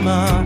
mama.